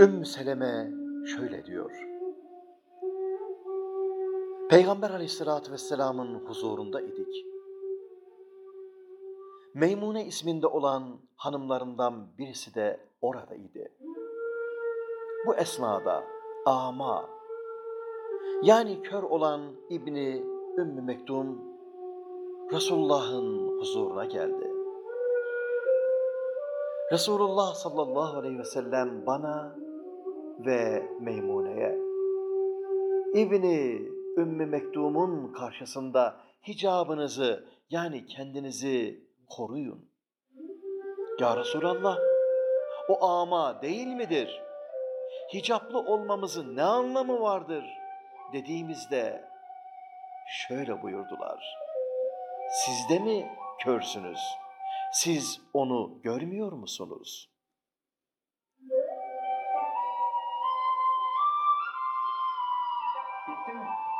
Ümmü Seleme şöyle diyor. Peygamber aleyhissalatü vesselamın huzurunda idik. Meymune isminde olan hanımlarından birisi de orada idi. Bu esnada ama yani kör olan İbni Ümmü Mektum Resulullah'ın huzuruna geldi. Resulullah sallallahu aleyhi ve sellem bana ve Meymune'ye İbni Ümmü Mektum'un karşısında hicabınızı yani kendinizi koruyun. Ya Resulallah o ama değil midir? Hicaplı olmamızın ne anlamı vardır dediğimizde şöyle buyurdular. Siz de mi körsünüz? Siz onu görmüyor musunuz? Bitti mi?